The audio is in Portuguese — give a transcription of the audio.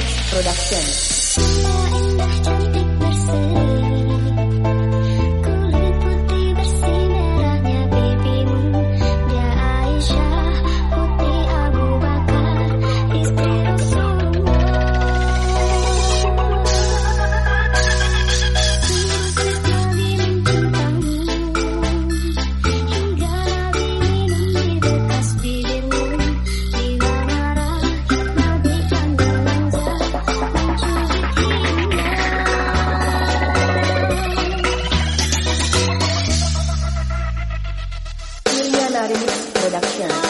Production. Anonymous Productions